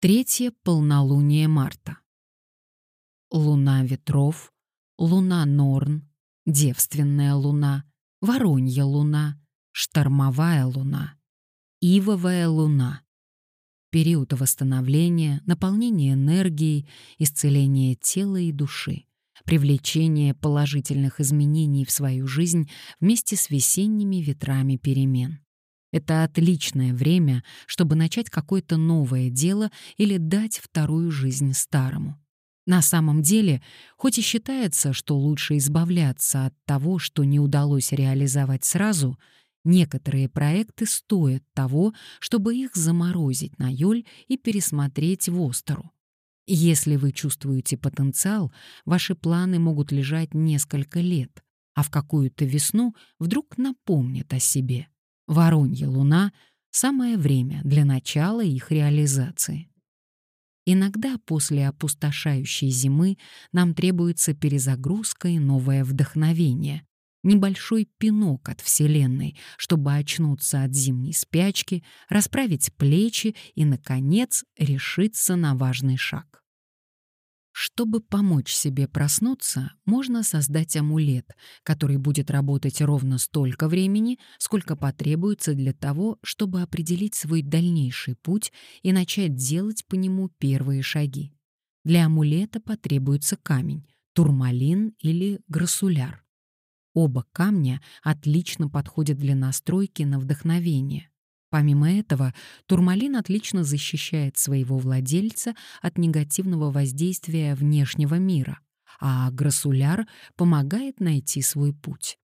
Третье полнолуние марта. Луна ветров, луна Норн, девственная луна, воронья луна, штормовая луна, ивовая луна. Период восстановления, наполнения энергией, исцеления тела и души, привлечение положительных изменений в свою жизнь вместе с весенними ветрами перемен. Это отличное время, чтобы начать какое-то новое дело или дать вторую жизнь старому. На самом деле, хоть и считается, что лучше избавляться от того, что не удалось реализовать сразу, некоторые проекты стоят того, чтобы их заморозить на ёль и пересмотреть в остору. Если вы чувствуете потенциал, ваши планы могут лежать несколько лет, а в какую-то весну вдруг напомнят о себе. Воронья луна — самое время для начала их реализации. Иногда после опустошающей зимы нам требуется перезагрузка и новое вдохновение, небольшой пинок от Вселенной, чтобы очнуться от зимней спячки, расправить плечи и, наконец, решиться на важный шаг. Чтобы помочь себе проснуться, можно создать амулет, который будет работать ровно столько времени, сколько потребуется для того, чтобы определить свой дальнейший путь и начать делать по нему первые шаги. Для амулета потребуется камень, турмалин или грассуляр. Оба камня отлично подходят для настройки на вдохновение. Помимо этого, турмалин отлично защищает своего владельца от негативного воздействия внешнего мира, а грассуляр помогает найти свой путь.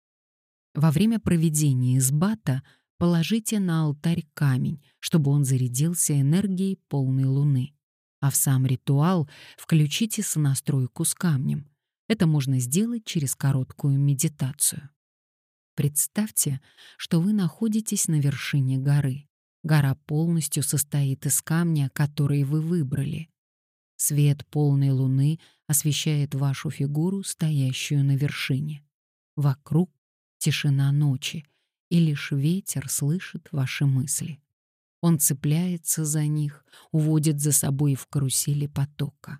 Во время проведения избата положите на алтарь камень, чтобы он зарядился энергией полной луны. А в сам ритуал включите сонастройку с камнем. Это можно сделать через короткую медитацию. Представьте, что вы находитесь на вершине горы. Гора полностью состоит из камня, который вы выбрали. Свет полной луны освещает вашу фигуру, стоящую на вершине. Вокруг тишина ночи, и лишь ветер слышит ваши мысли. Он цепляется за них, уводит за собой в карусели потока.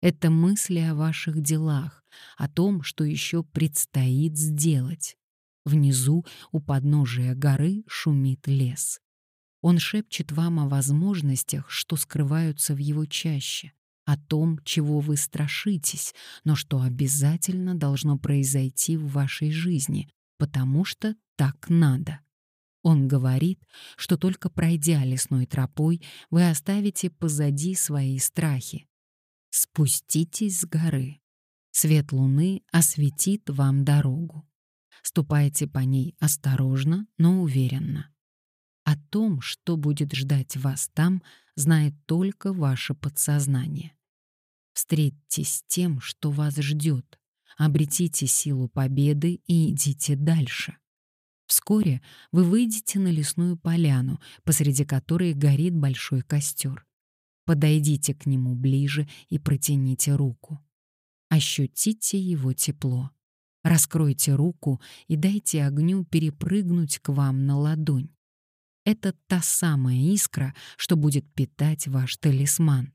Это мысли о ваших делах, о том, что еще предстоит сделать. Внизу, у подножия горы, шумит лес. Он шепчет вам о возможностях, что скрываются в его чаще, о том, чего вы страшитесь, но что обязательно должно произойти в вашей жизни, потому что так надо. Он говорит, что только пройдя лесной тропой, вы оставите позади свои страхи. Спуститесь с горы. Свет луны осветит вам дорогу. Ступайте по ней осторожно, но уверенно. О том, что будет ждать вас там, знает только ваше подсознание. Встретьтесь с тем, что вас ждет, обретите силу победы и идите дальше. Вскоре вы выйдете на лесную поляну, посреди которой горит большой костер. Подойдите к нему ближе и протяните руку. Ощутите его тепло. Раскройте руку и дайте огню перепрыгнуть к вам на ладонь. Это та самая искра, что будет питать ваш талисман.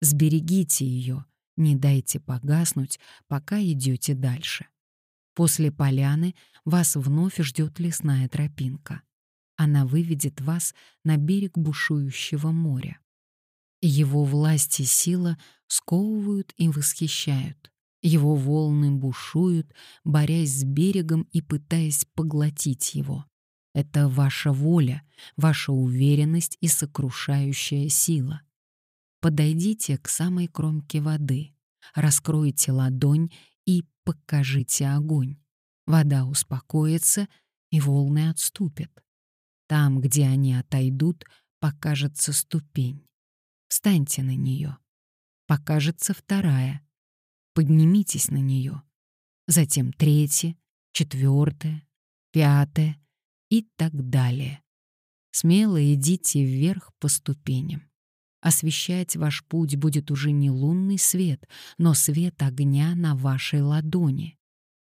Сберегите ее, не дайте погаснуть, пока идете дальше. После поляны вас вновь ждет лесная тропинка. Она выведет вас на берег бушующего моря. Его власть и сила сковывают и восхищают. Его волны бушуют, борясь с берегом и пытаясь поглотить его. Это ваша воля, ваша уверенность и сокрушающая сила. Подойдите к самой кромке воды, раскройте ладонь и покажите огонь. Вода успокоится, и волны отступят. Там, где они отойдут, покажется ступень. Встаньте на нее. Покажется вторая — поднимитесь на нее. Затем третье, четвертое, пятое и так далее. Смело идите вверх по ступеням. Освещать ваш путь будет уже не лунный свет, но свет огня на вашей ладони.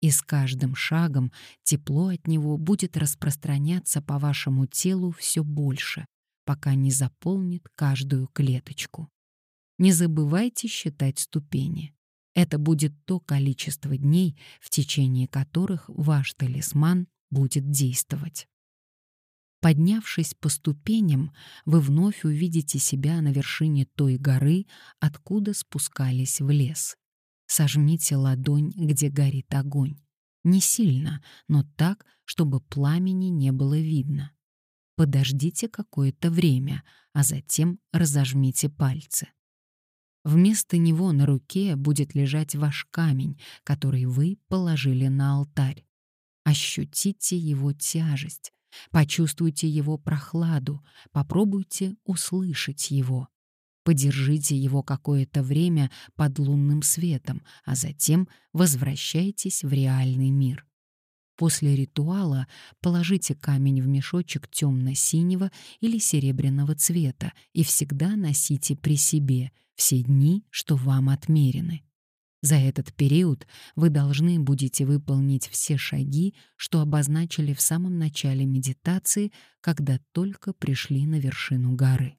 И с каждым шагом тепло от него будет распространяться по вашему телу все больше, пока не заполнит каждую клеточку. Не забывайте считать ступени. Это будет то количество дней, в течение которых ваш талисман будет действовать. Поднявшись по ступеням, вы вновь увидите себя на вершине той горы, откуда спускались в лес. Сожмите ладонь, где горит огонь. Не сильно, но так, чтобы пламени не было видно. Подождите какое-то время, а затем разожмите пальцы. Вместо него на руке будет лежать ваш камень, который вы положили на алтарь. Ощутите его тяжесть, почувствуйте его прохладу, попробуйте услышать его. Подержите его какое-то время под лунным светом, а затем возвращайтесь в реальный мир. После ритуала положите камень в мешочек темно-синего или серебряного цвета и всегда носите при себе все дни, что вам отмерены. За этот период вы должны будете выполнить все шаги, что обозначили в самом начале медитации, когда только пришли на вершину горы.